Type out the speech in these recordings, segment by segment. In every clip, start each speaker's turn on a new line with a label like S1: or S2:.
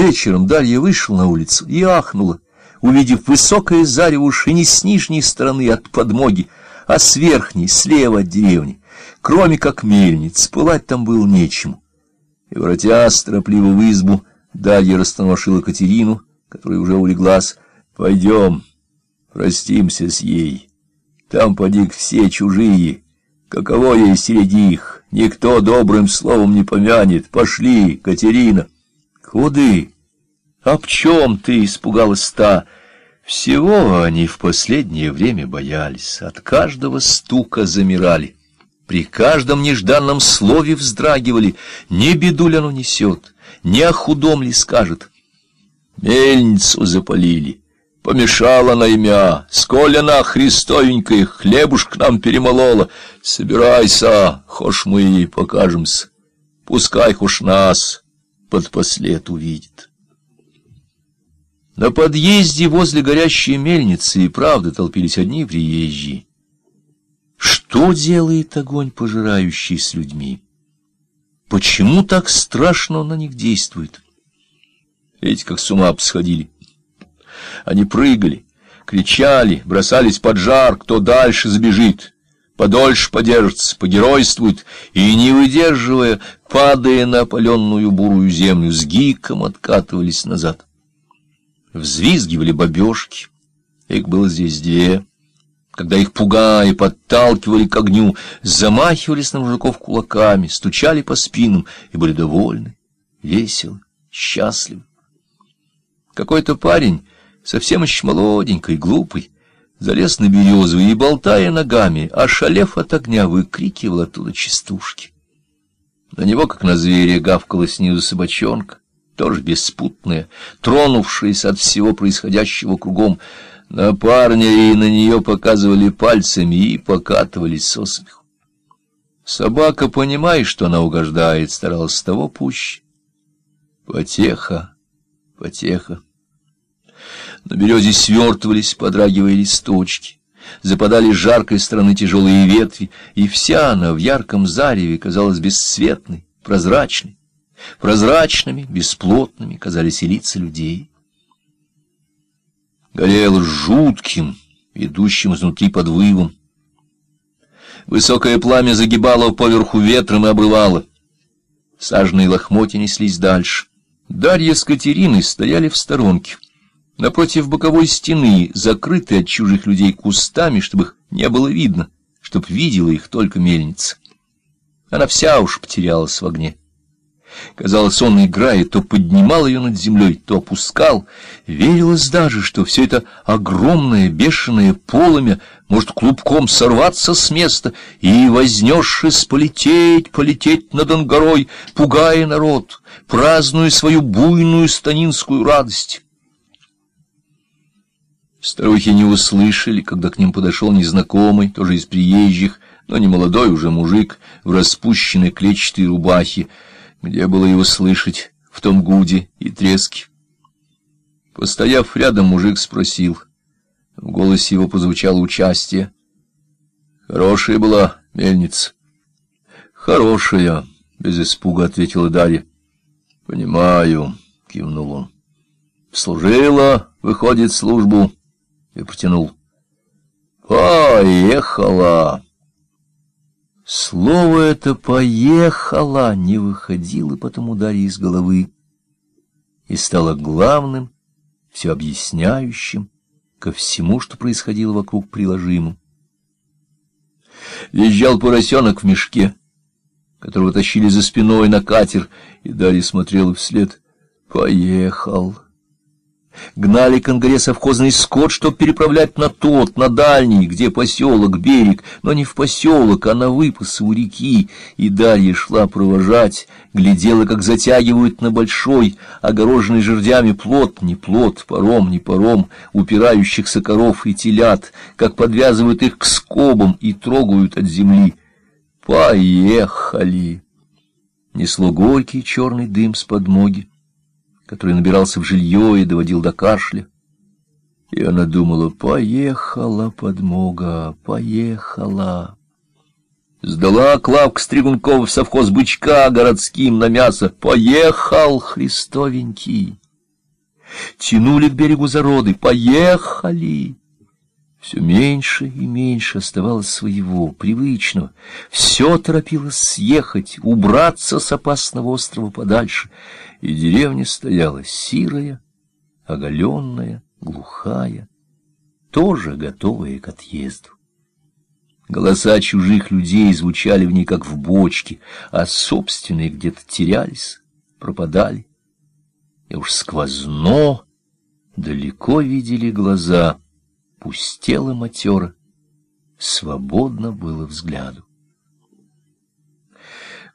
S1: Вечером Дарья вышла на улицу и ахнула, увидев высокое зарево уж и не с нижней стороны от подмоги, а с верхней, слева от деревни. Кроме как мельниц, пылать там было нечему. И, воротясь торопливо в избу, Дарья растормошила Катерину, которая уже улеглась. — Пойдем, простимся с ей. Там, поди, все чужие. Каково ей среди их? Никто добрым словом не помянет. Пошли, Катерина. — Куды? Об чем ты испугалась та? Всего они в последнее время боялись, от каждого стука замирали. При каждом нежданном слове вздрагивали, не беду ли оно несет, не о худом ли скажет. Мельницу запалили, помешала на имя, сколь она христовенькая, хлебушек нам перемолола. Собирайся, хошь мы ей покажемся, пускай хошь нас под послед увидит. На подъезде возле горящей мельницы и правда толпились одни приезжие. Что делает огонь, пожирающий с людьми? Почему так страшно он на них действует? Эти как с ума посходили. Они прыгали, кричали, бросались под жар, кто дальше забежит, подольше подержится, погеройствует, и, не выдерживая, падая на опаленную бурую землю, с гиком откатывались назад. Взвизгивали бабешки, их было здесь две, когда их пугая подталкивали к огню, замахивались на мужиков кулаками, стучали по спинам и были довольны, веселы, счастливы. Какой-то парень, совсем еще молоденький, глупый, залез на березу и, болтая ногами, ошалев от огня, выкрикивал оттуда частушки. На него, как на зверя, гавкала снизу собачонка, тоже беспутная, тронувшаяся от всего происходящего кругом, на парня и на нее показывали пальцами и покатывались со смеху. Собака, понимая, что она угождает, старалась того пуще. Потеха, потеха. На березе свертывались, подрагивая листочки. Западали жаркой стороны тяжелые ветви, и вся она в ярком зареве казалась бесцветной, прозрачной. Прозрачными, бесплотными казались и лица людей горел жутким, идущим изнутри подвывом. Высокое пламя загибало поверху ветром и обрывало. Сажные лохмотья неслись дальше. Дарья с Катериной стояли в сторонке, напротив боковой стены, закрытые от чужих людей кустами, чтобы их не было видно, чтоб видела их только мельница. Она вся уж потерялась в огне. Казалось, он, играя, то поднимал ее над землей, то опускал. Верилось даже, что все это огромное бешеное полымя может клубком сорваться с места и, вознесшись, полететь, полететь над Ангарой, пугая народ, празднуя свою буйную станинскую радость. Старухи не услышали, когда к ним подошел незнакомый, тоже из приезжих, но не молодой уже мужик в распущенной клетчатой рубахе, где было его слышать в том гуде и треске? Постояв рядом, мужик спросил. В голосе его позвучало участие. Хорошая была мельница. Хорошая, без испуга ответила Дарья. Понимаю, кивнул он. Служила, выходит, службу. И протянул. Поехала. Слово это «поехала» не выходило потом ударе из головы и стало главным, все объясняющим ко всему, что происходило вокруг приложимым. Визжал поросенок в мешке, которого тащили за спиной на катер, и Дарья смотрела вслед. «Поехал!» Гнали к Ангаре совхозный скот, чтоб переправлять на тот, на дальний, где поселок, берег, но не в поселок, а на выпасы у реки. И Дарья шла провожать, глядела, как затягивают на большой, огороженный жердями плот, не плот, паром, не паром, упирающихся коров и телят, как подвязывают их к скобам и трогают от земли. Поехали! Несло горький черный дым с подмоги который набирался в жилье и доводил до кашля. И она думала, поехала подмога, поехала. Сдала Клавка Стригункова в совхоз бычка городским на мясо. Поехал Христовенький. тянули к берегу зароды. Поехали! Все меньше и меньше оставалось своего, привычного. Все торопилось съехать, убраться с опасного острова подальше. И деревня стояла сирая, оголенная, глухая, тоже готовая к отъезду. Голоса чужих людей звучали в ней, как в бочке, а собственные где-то терялись, пропадали. И уж сквозно далеко видели глаза — пустела матера, свободно было взгляду.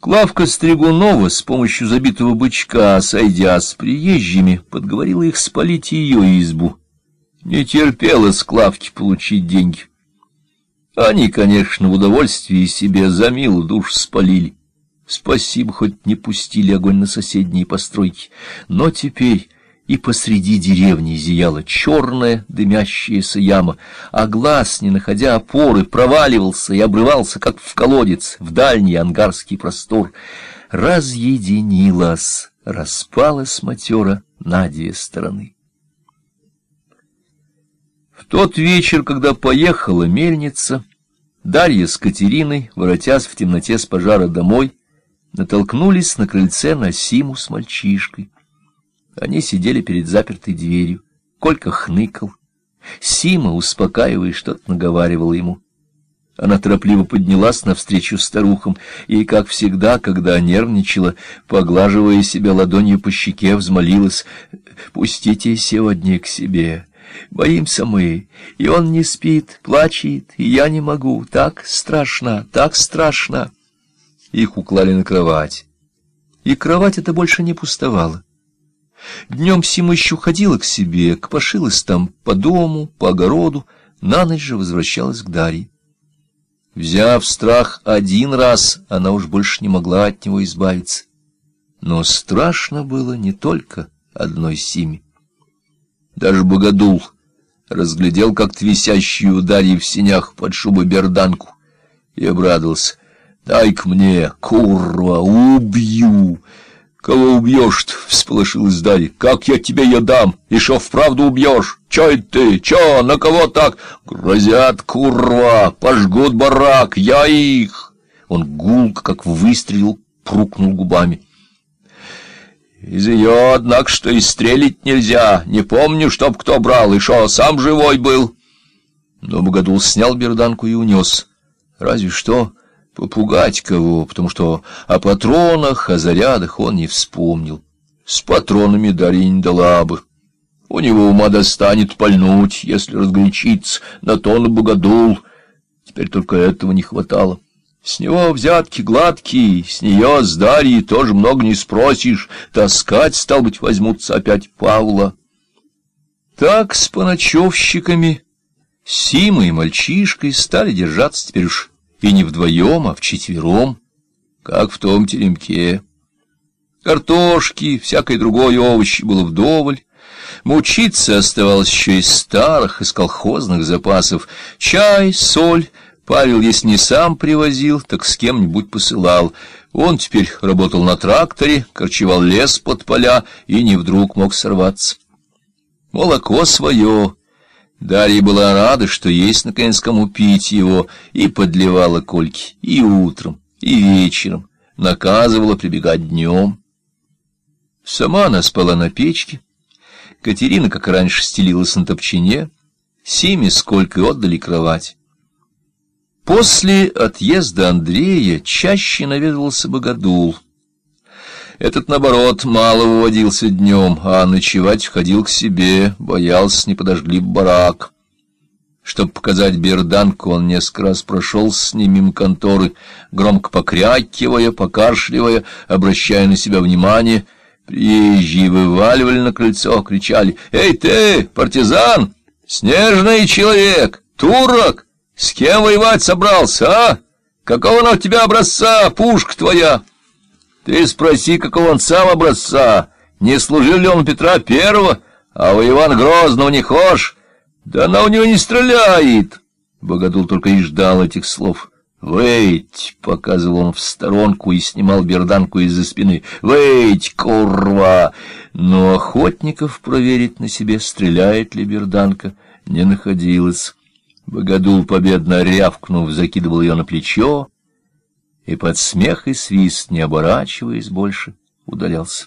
S1: Клавка Стригунова с помощью забитого бычка, сойдя с приезжими, подговорила их спалить ее избу. Не терпела с Клавки получить деньги. Они, конечно, в удовольствии себе за милую душ спалили. Спасибо, хоть не пустили огонь на соседние постройки. Но теперь и посреди деревни зияла черная дымящаяся яма, а глаз, не находя опоры, проваливался и обрывался, как в колодец, в дальний ангарский простор. Разъединилась, распалась матера на две стороны. В тот вечер, когда поехала мельница, Дарья с Катериной, воротясь в темноте с пожара домой, натолкнулись на крыльце на Симу с мальчишкой. Они сидели перед запертой дверью. Колька хныкал. Сима, успокаивая, что-то наговаривала ему. Она торопливо поднялась навстречу старухам и, как всегда, когда нервничала, поглаживая себя ладонью по щеке, взмолилась «Пустите сегодня к себе». Боимся мы, и он не спит, плачет, и я не могу. Так страшно, так страшно. Их уклали на кровать. И кровать эта больше не пустовала. Днем Сима еще ходила к себе, копошилась там по дому, по огороду, на ночь же возвращалась к Дарье. Взяв страх один раз, она уж больше не могла от него избавиться. Но страшно было не только одной Симе. Даже Богодул разглядел как-то висящую у в синях под шубой берданку и обрадовался. «Дай-ка мне, курва, убью!» «Кого убьешь-то?» — всполошилась Дарья. «Как я тебе ее дам? И шо вправду убьешь? Чё это ты? Чё? На кого так? Грозят, курва! Пожгут барак! Я их!» Он гулко, как выстрелил, прукнул губами. «Из ее, однако, что и стрелить нельзя. Не помню, чтоб кто брал, и шо, сам живой был?» Но Богодул снял берданку и унес. «Разве что...» попугать кого, потому что о патронах, о зарядах он не вспомнил. С патронами Дарья не дала бы. У него ума достанет пальнуть, если разгорячиться, на то на богодул. Теперь только этого не хватало. С него взятки гладкие, с нее, с Дарьей, тоже много не спросишь. Таскать, стал быть, возьмутся опять Павла. Так с поночевщиками Симой и мальчишкой стали держаться теперь уж и не вдвоем, а вчетвером, как в том теремке. Картошки, всякой другой овощи было вдоволь. Мучиться оставалось еще из старых, из колхозных запасов. Чай, соль. Павел, если не сам привозил, так с кем-нибудь посылал. Он теперь работал на тракторе, корчевал лес под поля и не вдруг мог сорваться. Молоко свое Дарья была рада, что есть наконец кому пить его, и подливала кольки и утром, и вечером, наказывала прибегать днем. Сама она спала на печке, Катерина, как раньше, стелилась на топчине, Симе сколько отдали кровать. После отъезда Андрея чаще наведывался Богодул — этот, наоборот, мало выводился днем, а ночевать входил к себе, боялся, не подожгли барак. Чтобы показать берданку, он несколько раз прошел с ним мимо конторы, громко покрякивая, покашливая, обращая на себя внимание. Приезжие вываливали на крыльцо, кричали «Эй ты, партизан! Снежный человек! Турок! С кем воевать собрался, а? Какого на тебя образца пушка твоя?» Ты спроси, какого он сам образца, не служил ли он Петра Первого, а у Ивана Грозного не хошь? Да она у него не стреляет. Богодул только и ждал этих слов. «Выйдь!» — показывал он в сторонку и снимал берданку из-за спины. «Выйдь, курва!» Но охотников проверить на себе, стреляет ли берданка, не находилось. Богодул, победно рявкнув, закидывал ее на плечо, и под смех и свист, не оборачиваясь больше, удалялся.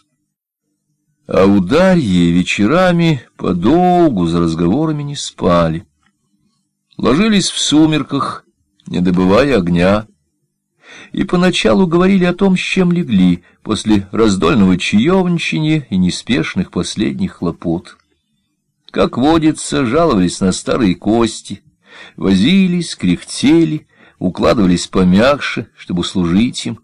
S1: А у Дарьи вечерами подолгу за разговорами не спали. Ложились в сумерках, не добывая огня, и поначалу говорили о том, с чем легли, после раздольного чаевничания и неспешных последних хлопот. Как водится, жаловались на старые кости, возились, кряхтели, укладывались помягче, чтобы служить им.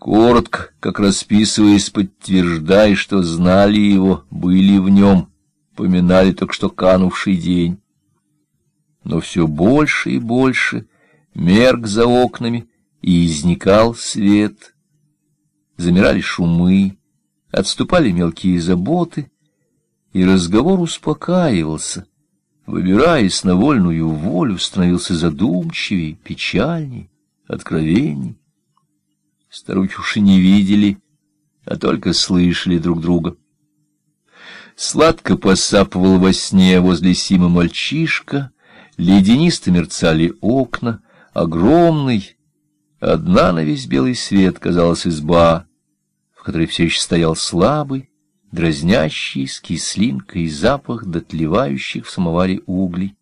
S1: Коротко, как расписываясь, подтверждая, что знали его, были в нем, поминали только что канувший день. Но все больше и больше мерк за окнами, и изникал свет. Замирали шумы, отступали мелкие заботы, и разговор успокаивался, выбираясь на вольную волю, становился задумчивей, печальней, откровенней. Старухи уж и не видели, а только слышали друг друга. Сладко посапывал во сне возле Симы мальчишка, леденисто мерцали окна, огромный, одна на весь белый свет казалась изба, в которой все еще стоял слабый, дразнящий с кислинкой запах дотлевающих в самоваре углей.